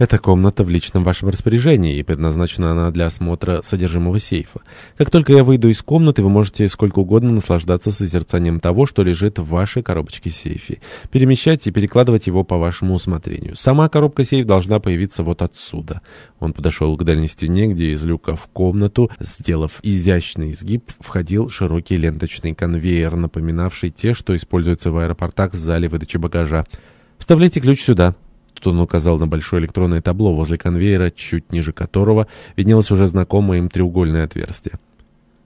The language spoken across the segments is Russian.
Эта комната в личном вашем распоряжении, и предназначена она для осмотра содержимого сейфа. Как только я выйду из комнаты, вы можете сколько угодно наслаждаться созерцанием того, что лежит в вашей коробочке сейфе. Перемещать и перекладывать его по вашему усмотрению. Сама коробка сейф должна появиться вот отсюда. Он подошел к дальней стене, где из люка в комнату, сделав изящный изгиб, входил широкий ленточный конвейер, напоминавший те, что используются в аэропортах в зале выдачи багажа. Вставляйте ключ сюда. Тут он указал на большое электронное табло, возле конвейера, чуть ниже которого виднелось уже знакомое им треугольное отверстие.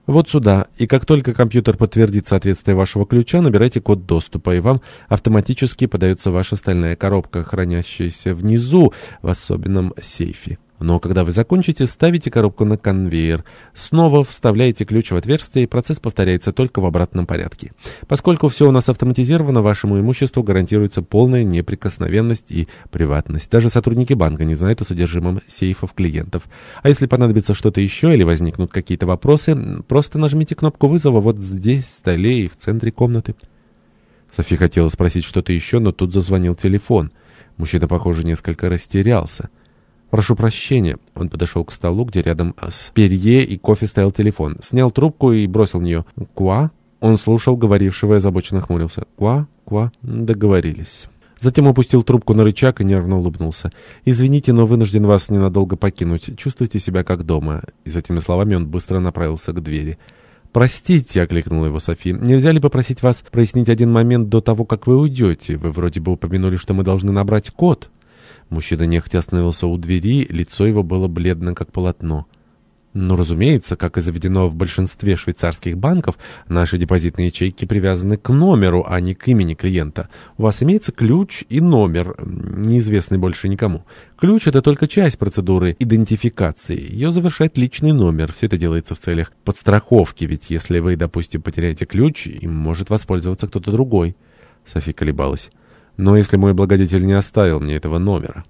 Вот сюда, и как только компьютер подтвердит соответствие вашего ключа, набирайте код доступа, и вам автоматически подается ваша стальная коробка, хранящаяся внизу в особенном сейфе. Но когда вы закончите, ставите коробку на конвейер, снова вставляете ключ в отверстие, и процесс повторяется только в обратном порядке. Поскольку все у нас автоматизировано, вашему имуществу гарантируется полная неприкосновенность и приватность. Даже сотрудники банка не знают о содержимом сейфов клиентов. А если понадобится что-то еще или возникнут какие-то вопросы, просто нажмите кнопку вызова вот здесь, в столе и в центре комнаты. Софи хотела спросить что-то еще, но тут зазвонил телефон. Мужчина, похоже, несколько растерялся. «Прошу прощения». Он подошел к столу, где рядом с перье и кофе стоял телефон. Снял трубку и бросил в нее. «Куа?» Он слушал говорившего и озабоченно хмурился. «Куа? Куа?» Договорились. Затем опустил трубку на рычаг и нервно улыбнулся. «Извините, но вынужден вас ненадолго покинуть. Чувствуйте себя как дома». И с этими словами он быстро направился к двери. «Простите», — окликнула его Софи, — «нельзя ли попросить вас прояснить один момент до того, как вы уйдете? Вы вроде бы упомянули, что мы должны набрать код». Мужчина нехотя остановился у двери, лицо его было бледно, как полотно. Но, разумеется, как и заведено в большинстве швейцарских банков, наши депозитные ячейки привязаны к номеру, а не к имени клиента. У вас имеется ключ и номер, неизвестный больше никому. Ключ — это только часть процедуры идентификации. Ее завершает личный номер. Все это делается в целях подстраховки, ведь если вы, допустим, потеряете ключ, им может воспользоваться кто-то другой. Софи колебалась. Но если мой благодетель не оставил мне этого номера...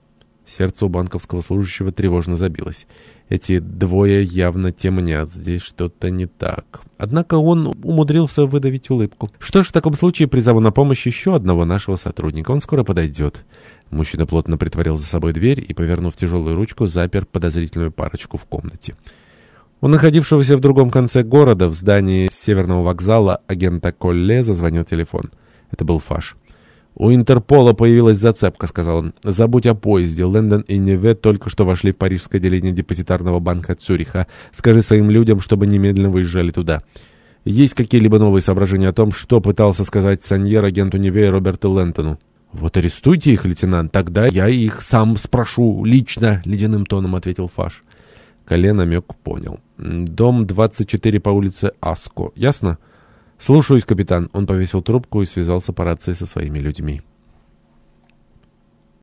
Сердце у банковского служащего тревожно забилось. Эти двое явно темнят, здесь что-то не так. Однако он умудрился выдавить улыбку. Что ж, в таком случае призову на помощь еще одного нашего сотрудника. Он скоро подойдет. Мужчина плотно притворил за собой дверь и, повернув тяжелую ручку, запер подозрительную парочку в комнате. У находившегося в другом конце города, в здании северного вокзала, агента Колле зазвонил телефон. Это был Фаш. «У Интерпола появилась зацепка», — сказал он. «Забудь о поезде. Лэндон и Неве только что вошли в парижское отделение депозитарного банка Цюриха. Скажи своим людям, чтобы немедленно выезжали туда». «Есть какие-либо новые соображения о том, что пытался сказать Саньер агенту Неве и Роберту Лэнтону?» «Вот арестуйте их, лейтенант, тогда я их сам спрошу лично», — ледяным тоном ответил Фаш. Колен намек понял. «Дом 24 по улице Аско. Ясно?» «Слушаюсь, капитан». Он повесил трубку и связался по рации со своими людьми.